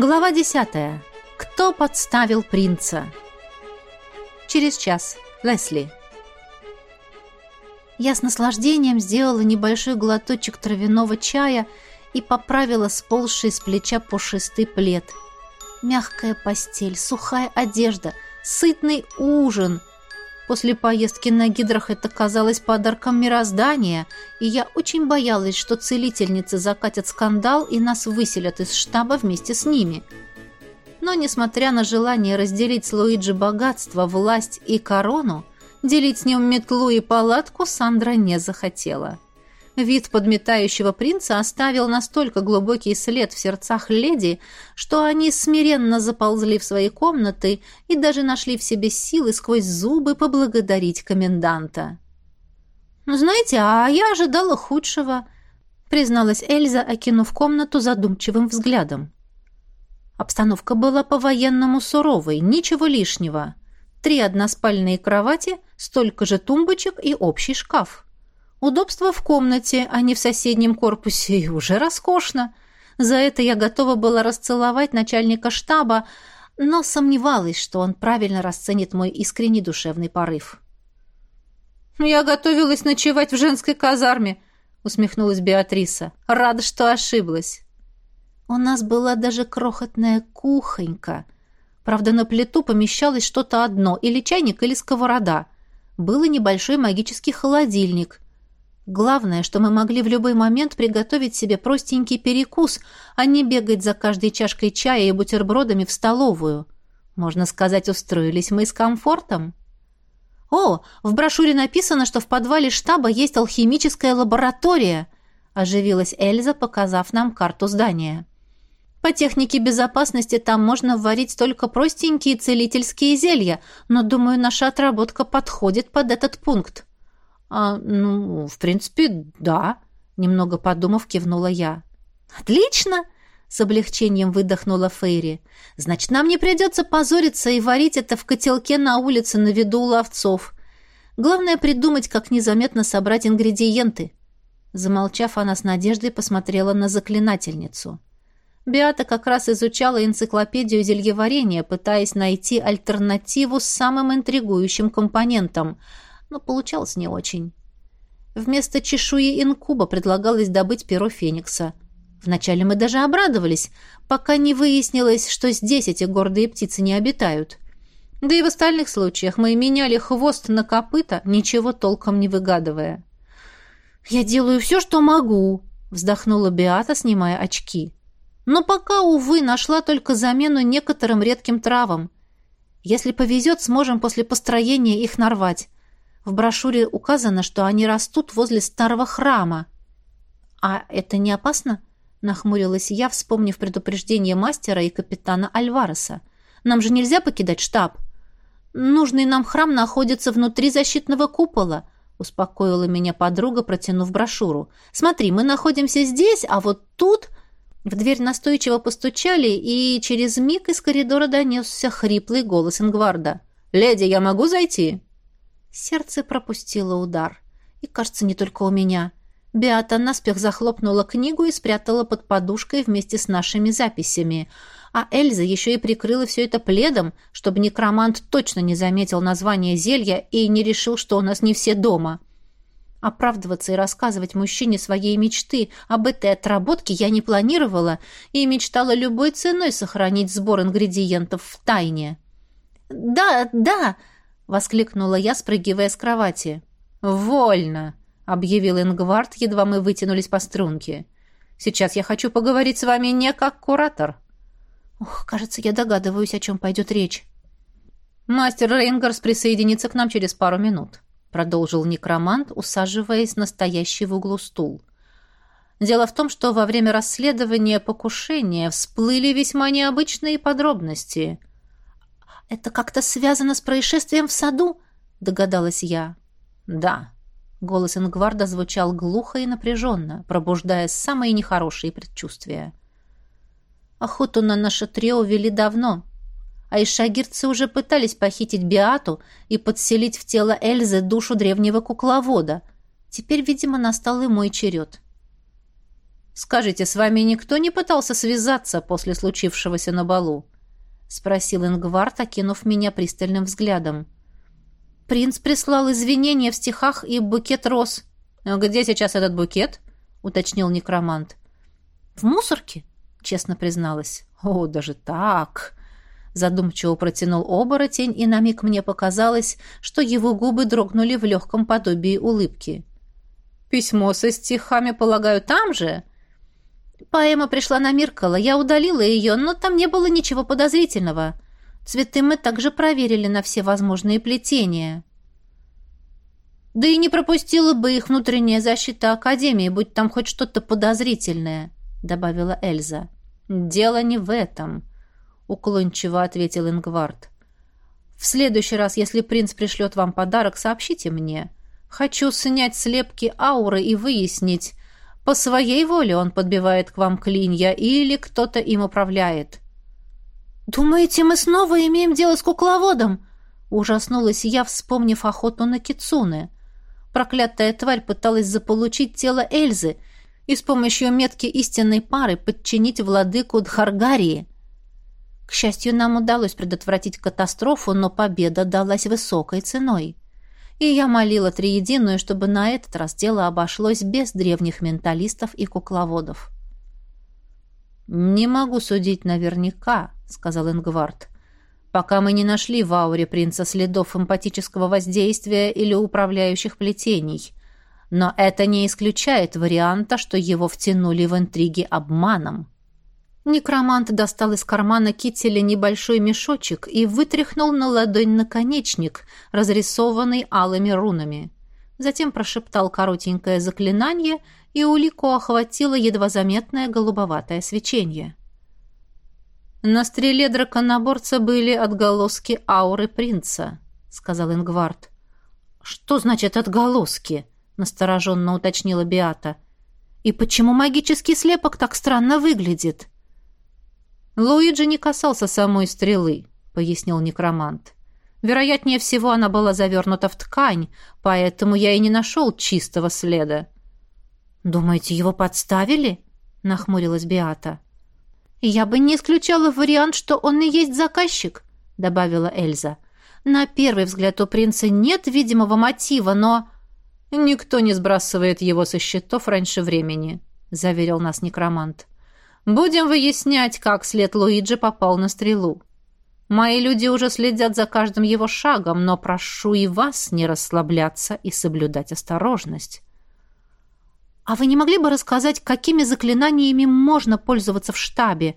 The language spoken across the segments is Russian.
Глава десятая. Кто подставил принца? Через час. Лесли. Я с наслаждением сделала небольшой глоточек травяного чая и поправила сползший с плеча пушистый плед. Мягкая постель, сухая одежда, сытный ужин — После поездки на гидрах это казалось подарком мироздания, и я очень боялась, что целительницы закатят скандал и нас выселят из штаба вместе с ними. Но, несмотря на желание разделить с Луиджи богатство, власть и корону, делить с ним метлу и палатку Сандра не захотела. Вид подметающего принца оставил настолько глубокий след в сердцах леди, что они смиренно заползли в свои комнаты и даже нашли в себе силы сквозь зубы поблагодарить коменданта. «Ну, «Знаете, а я ожидала худшего», — призналась Эльза, окинув комнату задумчивым взглядом. Обстановка была по-военному суровой, ничего лишнего. Три односпальные кровати, столько же тумбочек и общий шкаф. Удобство в комнате, а не в соседнем корпусе, и уже роскошно. За это я готова была расцеловать начальника штаба, но сомневалась, что он правильно расценит мой искренний душевный порыв. «Я готовилась ночевать в женской казарме», — усмехнулась Беатриса. «Рада, что ошиблась». У нас была даже крохотная кухонька. Правда, на плиту помещалось что-то одно, или чайник, или сковорода. Был и небольшой магический холодильник — Главное, что мы могли в любой момент приготовить себе простенький перекус, а не бегать за каждой чашкой чая и бутербродами в столовую. Можно сказать, устроились мы с комфортом. «О, в брошюре написано, что в подвале штаба есть алхимическая лаборатория», оживилась Эльза, показав нам карту здания. «По технике безопасности там можно варить только простенькие целительские зелья, но, думаю, наша отработка подходит под этот пункт». «А, ну, в принципе, да», — немного подумав, кивнула я. «Отлично!» — с облегчением выдохнула Фейри. «Значит, нам не придется позориться и варить это в котелке на улице на виду у ловцов. Главное придумать, как незаметно собрать ингредиенты». Замолчав, она с надеждой посмотрела на заклинательницу. Биата как раз изучала энциклопедию зельеварения, пытаясь найти альтернативу с самым интригующим компонентом — но получалось не очень. Вместо чешуи инкуба предлагалось добыть перо феникса. Вначале мы даже обрадовались, пока не выяснилось, что здесь эти гордые птицы не обитают. Да и в остальных случаях мы меняли хвост на копыта, ничего толком не выгадывая. «Я делаю все, что могу», — вздохнула Беата, снимая очки. «Но пока, увы, нашла только замену некоторым редким травам. Если повезет, сможем после построения их нарвать. В брошюре указано, что они растут возле старого храма. А это не опасно? Нахмурилась я, вспомнив предупреждение мастера и капитана Альвареса. Нам же нельзя покидать штаб. Нужный нам храм находится внутри защитного купола, успокоила меня подруга, протянув брошюру. Смотри, мы находимся здесь, а вот тут... В дверь настойчиво постучали, и через миг из коридора донесся хриплый голос Ингварда. «Леди, я могу зайти?» Сердце пропустило удар. И, кажется, не только у меня. Беата наспех захлопнула книгу и спрятала под подушкой вместе с нашими записями. А Эльза еще и прикрыла все это пледом, чтобы некромант точно не заметил название зелья и не решил, что у нас не все дома. Оправдываться и рассказывать мужчине своей мечты об этой отработке я не планировала и мечтала любой ценой сохранить сбор ингредиентов в тайне. «Да, да!» Воскликнула я, спрыгивая с кровати. «Вольно!» — объявил Ингвард, едва мы вытянулись по струнке. «Сейчас я хочу поговорить с вами не как куратор». «Ох, кажется, я догадываюсь, о чем пойдет речь». «Мастер Рейнгарс присоединится к нам через пару минут», — продолжил некромант, усаживаясь на стоящий в углу стул. «Дело в том, что во время расследования покушения всплыли весьма необычные подробности». «Это как-то связано с происшествием в саду?» — догадалась я. «Да». Голос Ингварда звучал глухо и напряженно, пробуждая самые нехорошие предчувствия. Охоту на наше трио вели давно, а ишагирцы уже пытались похитить Биату и подселить в тело Эльзы душу древнего кукловода. Теперь, видимо, настал и мой черед. Скажите, с вами никто не пытался связаться после случившегося на балу?» — спросил Ингвард, окинув меня пристальным взглядом. «Принц прислал извинения в стихах и букет роз». «Где сейчас этот букет?» — уточнил некромант. «В мусорке», — честно призналась. «О, даже так!» Задумчиво протянул оборотень, и на миг мне показалось, что его губы дрогнули в легком подобии улыбки. «Письмо со стихами, полагаю, там же?» Поэма пришла на Миркала. Я удалила ее, но там не было ничего подозрительного. Цветы мы также проверили на все возможные плетения. Да и не пропустила бы их внутренняя защита Академии, будь там хоть что-то подозрительное, добавила Эльза. Дело не в этом, уклончиво ответил Ингвард. В следующий раз, если принц пришлет вам подарок, сообщите мне. Хочу снять слепки ауры и выяснить, по своей воле он подбивает к вам клинья или кто-то им управляет. «Думаете, мы снова имеем дело с кукловодом?» Ужаснулась я, вспомнив охоту на кицуны. Проклятая тварь пыталась заполучить тело Эльзы и с помощью метки истинной пары подчинить владыку Дхаргарии. К счастью, нам удалось предотвратить катастрофу, но победа далась высокой ценой и я молила Триединую, чтобы на этот раз дело обошлось без древних менталистов и кукловодов. «Не могу судить наверняка», — сказал Ингвард, «пока мы не нашли в ауре принца следов эмпатического воздействия или управляющих плетений. Но это не исключает варианта, что его втянули в интриги обманом». Некромант достал из кармана кителя небольшой мешочек и вытряхнул на ладонь наконечник, разрисованный алыми рунами. Затем прошептал коротенькое заклинание, и улику охватило едва заметное голубоватое свечение. «На стреле драконоборца были отголоски ауры принца», — сказал Ингвард. «Что значит отголоски?» — настороженно уточнила Биата. «И почему магический слепок так странно выглядит?» «Луиджи не касался самой стрелы», — пояснил некромант. «Вероятнее всего, она была завернута в ткань, поэтому я и не нашел чистого следа». «Думаете, его подставили?» — нахмурилась Биата. «Я бы не исключала вариант, что он и есть заказчик», — добавила Эльза. «На первый взгляд у принца нет видимого мотива, но...» «Никто не сбрасывает его со счетов раньше времени», — заверил нас некромант. Будем выяснять, как след Луиджи попал на стрелу. Мои люди уже следят за каждым его шагом, но прошу и вас не расслабляться и соблюдать осторожность. А вы не могли бы рассказать, какими заклинаниями можно пользоваться в штабе?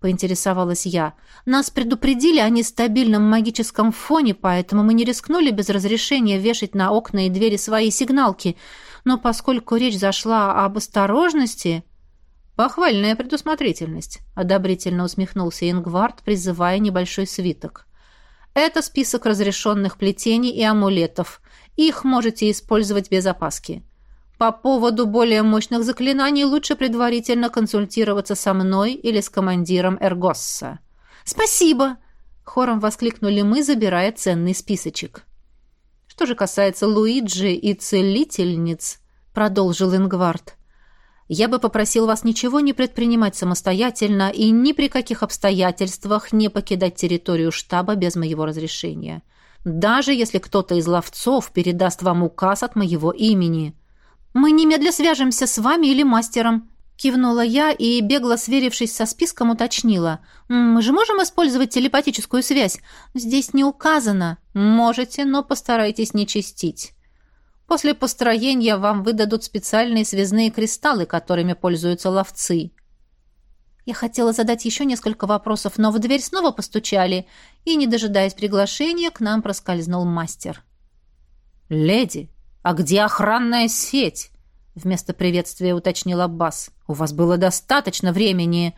поинтересовалась я. Нас предупредили о нестабильном магическом фоне, поэтому мы не рискнули без разрешения вешать на окна и двери свои сигналки. Но поскольку речь зашла об осторожности, «Похвальная предусмотрительность», — одобрительно усмехнулся Ингвард, призывая небольшой свиток. «Это список разрешенных плетений и амулетов. Их можете использовать без опаски. По поводу более мощных заклинаний лучше предварительно консультироваться со мной или с командиром Эргосса». «Спасибо!» — хором воскликнули мы, забирая ценный списочек. «Что же касается Луиджи и целительниц», — продолжил Ингвард, — я бы попросил вас ничего не предпринимать самостоятельно и ни при каких обстоятельствах не покидать территорию штаба без моего разрешения. Даже если кто-то из ловцов передаст вам указ от моего имени. Мы немедля свяжемся с вами или мастером, кивнула я и, бегло сверившись со списком, уточнила. «Мы же можем использовать телепатическую связь? Здесь не указано». «Можете, но постарайтесь не чистить». После построения вам выдадут специальные связные кристаллы, которыми пользуются ловцы. Я хотела задать еще несколько вопросов, но в дверь снова постучали, и, не дожидаясь приглашения, к нам проскользнул мастер. «Леди, а где охранная сеть?» Вместо приветствия уточнил Аббас. «У вас было достаточно времени».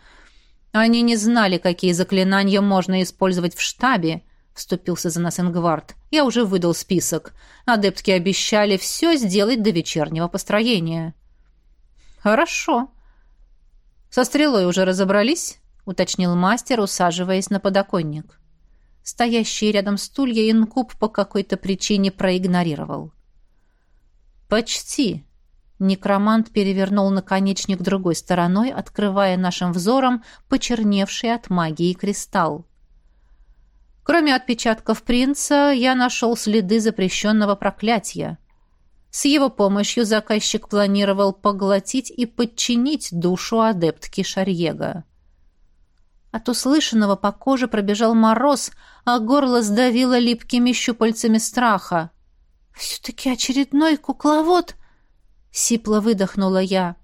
Они не знали, какие заклинания можно использовать в штабе, — вступился за нас Ингвард. «Я уже выдал список. Адептки обещали все сделать до вечернего построения». «Хорошо». «Со стрелой уже разобрались?» — уточнил мастер, усаживаясь на подоконник. Стоящие рядом стулья инкуб по какой-то причине проигнорировал. «Почти», — Некромант перевернул наконечник другой стороной, открывая нашим взором почерневший от магии кристалл. Кроме отпечатков принца, я нашел следы запрещенного проклятия. С его помощью заказчик планировал поглотить и подчинить душу адептки Шарьега. От услышанного по коже пробежал мороз, а горло сдавило липкими щупальцами страха. «Все-таки очередной кукловод!» — сипло выдохнула я.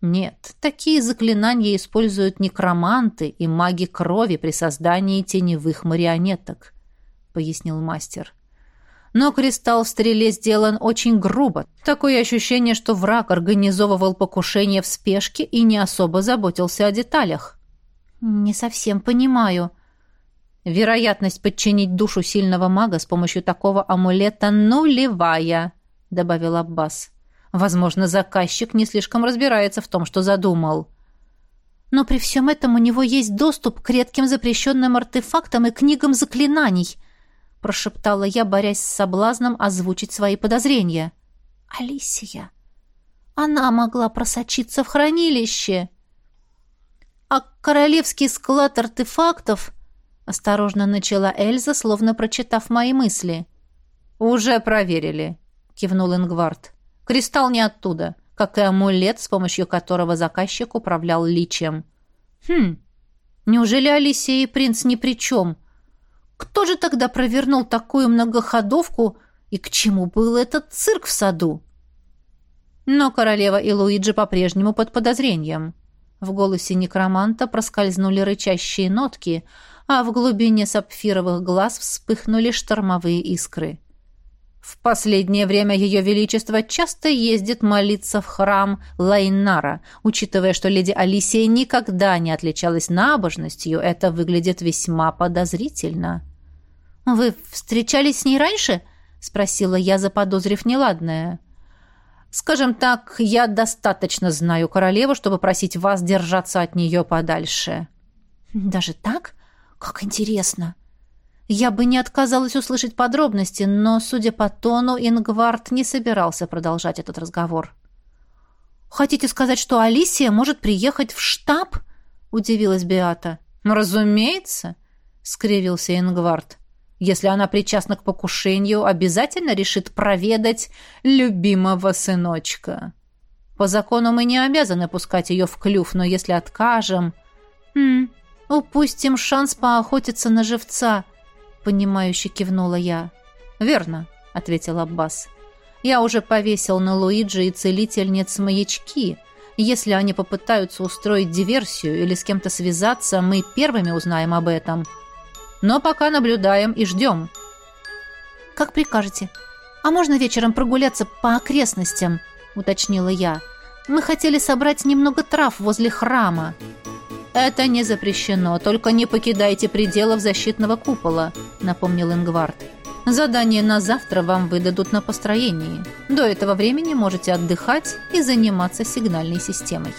«Нет, такие заклинания используют некроманты и маги крови при создании теневых марионеток», — пояснил мастер. Но кристалл в стреле сделан очень грубо. Такое ощущение, что враг организовывал покушение в спешке и не особо заботился о деталях. «Не совсем понимаю». «Вероятность подчинить душу сильного мага с помощью такого амулета нулевая», — добавил Аббас. «Возможно, заказчик не слишком разбирается в том, что задумал». «Но при всем этом у него есть доступ к редким запрещенным артефактам и книгам заклинаний», — прошептала я, борясь с соблазном озвучить свои подозрения. «Алисия! Она могла просочиться в хранилище!» «А королевский склад артефактов...» — осторожно начала Эльза, словно прочитав мои мысли. «Уже проверили», — кивнул Ингвард. «Кристалл не оттуда, как и амулет, с помощью которого заказчик управлял личием». «Хм, неужели Алисия и принц ни при чем?» Кто же тогда провернул такую многоходовку и к чему был этот цирк в саду? Но королева и Луиджи по-прежнему под подозрением. В голосе некроманта проскользнули рычащие нотки, а в глубине сапфировых глаз вспыхнули штормовые искры. В последнее время Ее Величество часто ездит молиться в храм Лайнара. Учитывая, что леди Алисия никогда не отличалась набожностью, это выглядит весьма подозрительно. «Вы встречались с ней раньше?» — спросила я, заподозрив неладное. «Скажем так, я достаточно знаю королеву, чтобы просить вас держаться от нее подальше». «Даже так? Как интересно!» Я бы не отказалась услышать подробности, но, судя по тону, Ингвард не собирался продолжать этот разговор. «Хотите сказать, что Алисия может приехать в штаб?» — удивилась Беата. «Разумеется», — скривился Ингвард. «Если она причастна к покушению, обязательно решит проведать любимого сыночка. По закону мы не обязаны пускать ее в клюв, но если откажем...» «Хм, упустим шанс поохотиться на живца», — понимающе кивнула я. «Верно», — ответил Аббас. «Я уже повесил на Луиджи и целительниц маячки. Если они попытаются устроить диверсию или с кем-то связаться, мы первыми узнаем об этом. Но пока наблюдаем и ждем». «Как прикажете. А можно вечером прогуляться по окрестностям?» — уточнила я. «Мы хотели собрать немного трав возле храма». «Это не запрещено, только не покидайте пределов защитного купола», — напомнил Ингвард. «Задание на завтра вам выдадут на построении. До этого времени можете отдыхать и заниматься сигнальной системой».